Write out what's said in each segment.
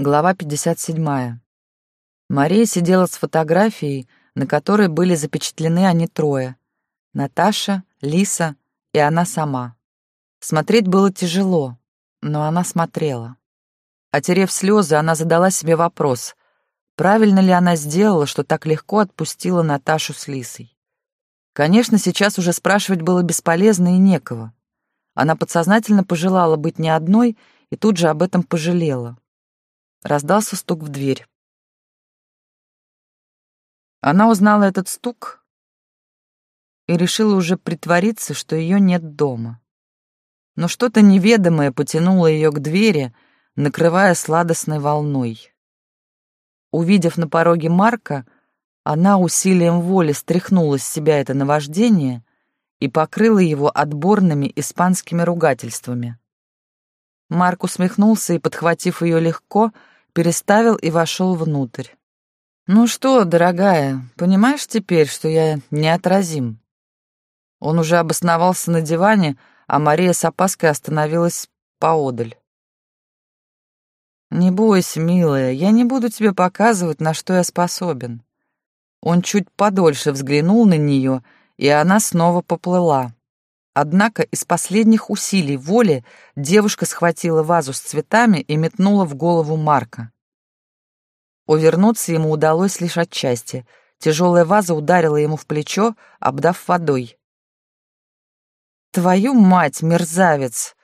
Глава 57. Мария сидела с фотографией, на которой были запечатлены они трое. Наташа, Лиса и она сама. Смотреть было тяжело, но она смотрела. Отерев слезы, она задала себе вопрос, правильно ли она сделала, что так легко отпустила Наташу с Лисой. Конечно, сейчас уже спрашивать было бесполезно и некого. Она подсознательно пожелала быть не одной и тут же об этом пожалела. Раздался стук в дверь. Она узнала этот стук и решила уже притвориться, что ее нет дома. Но что-то неведомое потянуло ее к двери, накрывая сладостной волной. Увидев на пороге Марка, она усилием воли стряхнула с себя это наваждение и покрыла его отборными испанскими ругательствами. Марк усмехнулся и, подхватив ее легко, переставил и вошел внутрь. «Ну что, дорогая, понимаешь теперь, что я неотразим?» Он уже обосновался на диване, а Мария с опаской остановилась поодаль. «Не бойся, милая, я не буду тебе показывать, на что я способен». Он чуть подольше взглянул на нее, и она снова поплыла. Однако из последних усилий воли девушка схватила вазу с цветами и метнула в голову Марка. Увернуться ему удалось лишь отчасти. Тяжелая ваза ударила ему в плечо, обдав водой. «Твою мать, мерзавец!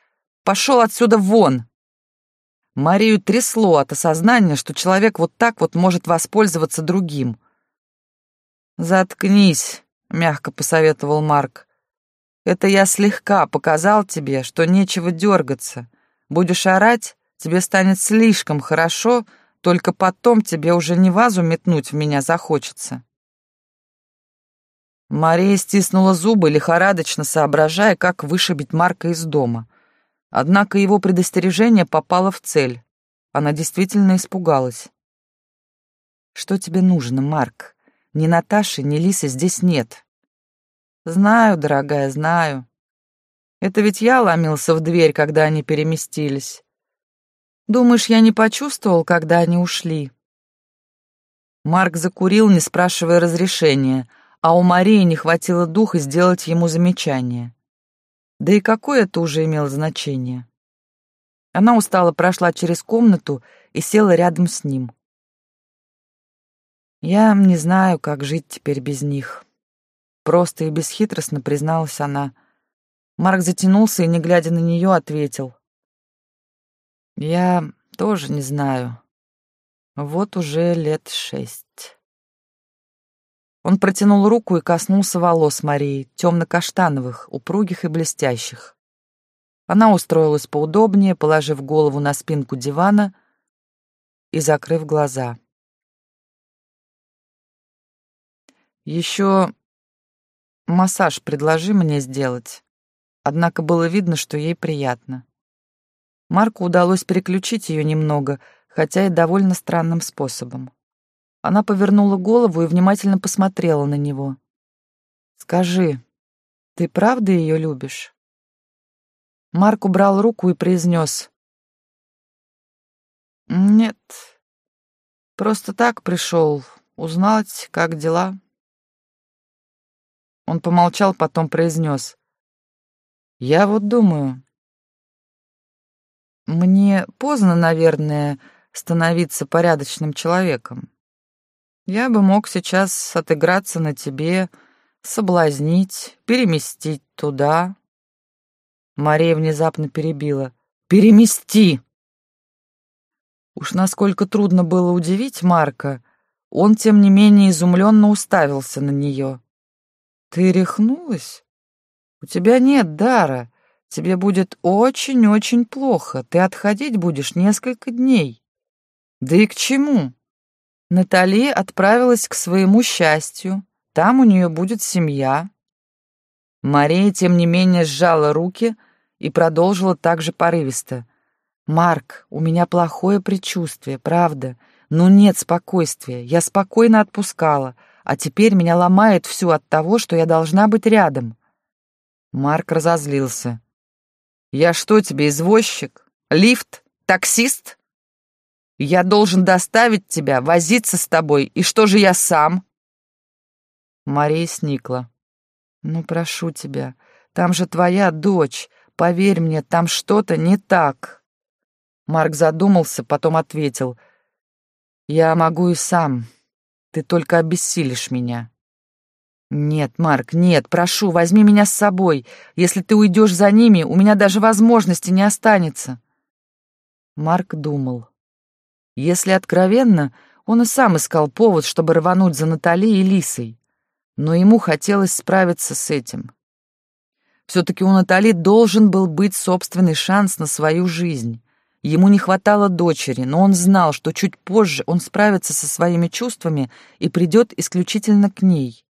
Пошел отсюда вон!» Марию трясло от осознания, что человек вот так вот может воспользоваться другим. «Заткнись», — мягко посоветовал Марк. Это я слегка показал тебе, что нечего дергаться. Будешь орать, тебе станет слишком хорошо, только потом тебе уже не вазу метнуть в меня захочется. Мария стиснула зубы, лихорадочно соображая, как вышибить Марка из дома. Однако его предостережение попало в цель. Она действительно испугалась. «Что тебе нужно, Марк? Ни Наташи, ни Лисы здесь нет. Знаю, дорогая, знаю. Это ведь я ломился в дверь, когда они переместились. Думаешь, я не почувствовал, когда они ушли? Марк закурил, не спрашивая разрешения, а у Марии не хватило духа сделать ему замечание. Да и какое это уже имело значение? Она устало прошла через комнату и села рядом с ним. Я не знаю, как жить теперь без них. Просто и бесхитростно призналась она. Марк затянулся и, не глядя на нее, ответил. «Я тоже не знаю. Вот уже лет шесть». Он протянул руку и коснулся волос Марии, темно-каштановых, упругих и блестящих. Она устроилась поудобнее, положив голову на спинку дивана и закрыв глаза. Еще Массаж предложи мне сделать. Однако было видно, что ей приятно. Марку удалось переключить ее немного, хотя и довольно странным способом. Она повернула голову и внимательно посмотрела на него. «Скажи, ты правда ее любишь?» Марк убрал руку и произнес. «Нет, просто так пришел узнать, как дела». Он помолчал, потом произнес. «Я вот думаю, мне поздно, наверное, становиться порядочным человеком. Я бы мог сейчас отыграться на тебе, соблазнить, переместить туда». Мария внезапно перебила. «Перемести!» Уж насколько трудно было удивить Марка, он, тем не менее, изумленно уставился на нее. Ты рехнулась? У тебя нет дара. Тебе будет очень-очень плохо. Ты отходить будешь несколько дней. Да и к чему? Натали отправилась к своему счастью. Там у нее будет семья. Мария, тем не менее, сжала руки и продолжила так же порывисто. «Марк, у меня плохое предчувствие, правда. Ну нет спокойствия. Я спокойно отпускала а теперь меня ломает всю от того, что я должна быть рядом. Марк разозлился. «Я что тебе, извозчик? Лифт? Таксист?» Я должен доставить тебя, возиться с тобой, и что же я сам?» Мария сникла. «Ну, прошу тебя, там же твоя дочь. Поверь мне, там что-то не так». Марк задумался, потом ответил. «Я могу и сам. Ты только обессилишь меня». «Нет, Марк, нет, прошу, возьми меня с собой. Если ты уйдешь за ними, у меня даже возможности не останется». Марк думал. Если откровенно, он и сам искал повод, чтобы рвануть за Натали и Лисой. Но ему хотелось справиться с этим. Все-таки у Натали должен был быть собственный шанс на свою жизнь. Ему не хватало дочери, но он знал, что чуть позже он справится со своими чувствами и придет исключительно к ней.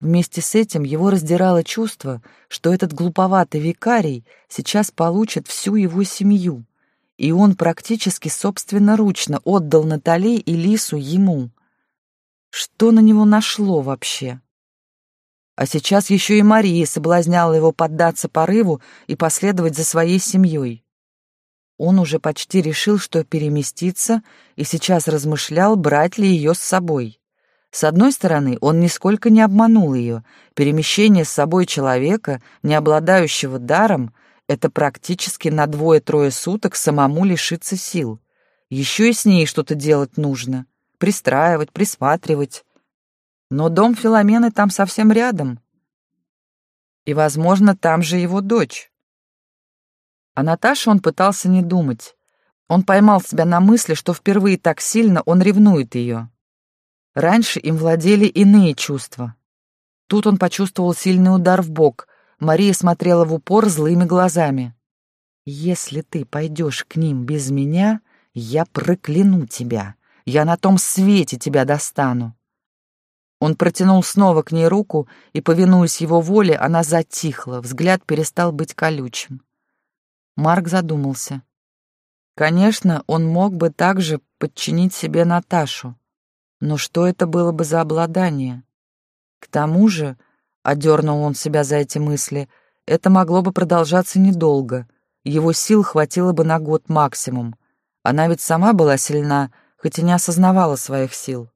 Вместе с этим его раздирало чувство, что этот глуповатый викарий сейчас получит всю его семью, и он практически собственноручно отдал Натали и Лису ему. Что на него нашло вообще? А сейчас еще и Мария соблазняла его поддаться порыву и последовать за своей семьей. Он уже почти решил, что переместится, и сейчас размышлял, брать ли ее с собой. С одной стороны, он нисколько не обманул ее. Перемещение с собой человека, не обладающего даром, это практически на двое-трое суток самому лишиться сил. Еще и с ней что-то делать нужно. Пристраивать, присматривать. Но дом Филомены там совсем рядом. И, возможно, там же его дочь. А Наташе он пытался не думать. Он поймал себя на мысли, что впервые так сильно он ревнует ее. Раньше им владели иные чувства. Тут он почувствовал сильный удар в бок. Мария смотрела в упор злыми глазами. «Если ты пойдешь к ним без меня, я прокляну тебя. Я на том свете тебя достану. Он протянул снова к ней руку, и, повинуясь его воле, она затихла, взгляд перестал быть колючим. Марк задумался. Конечно, он мог бы также подчинить себе Наташу, но что это было бы за обладание? К тому же, одернул он себя за эти мысли, это могло бы продолжаться недолго, его сил хватило бы на год максимум. Она ведь сама была сильна, хоть и не осознавала своих сил.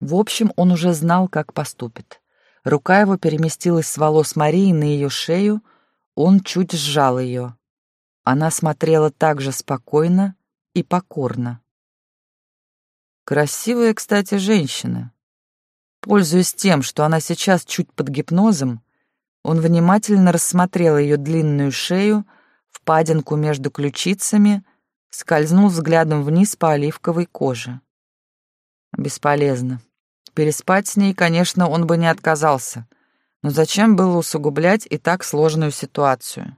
В общем, он уже знал, как поступит. Рука его переместилась с волос Марии на ее шею, он чуть сжал ее. Она смотрела так же спокойно и покорно. Красивая, кстати, женщина. Пользуясь тем, что она сейчас чуть под гипнозом, он внимательно рассмотрел ее длинную шею, впадинку между ключицами, скользнул взглядом вниз по оливковой коже. Бесполезно. Переспать с ней, конечно, он бы не отказался, но зачем было усугублять и так сложную ситуацию?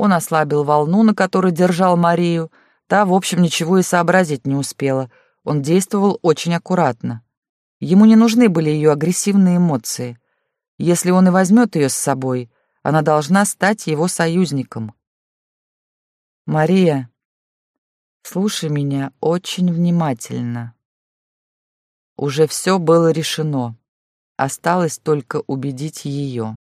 Он ослабил волну, на которой держал Марию, та, в общем, ничего и сообразить не успела, он действовал очень аккуратно. Ему не нужны были ее агрессивные эмоции. Если он и возьмет ее с собой, она должна стать его союзником. «Мария, слушай меня очень внимательно», уже все было решено. Осталось только убедить ее.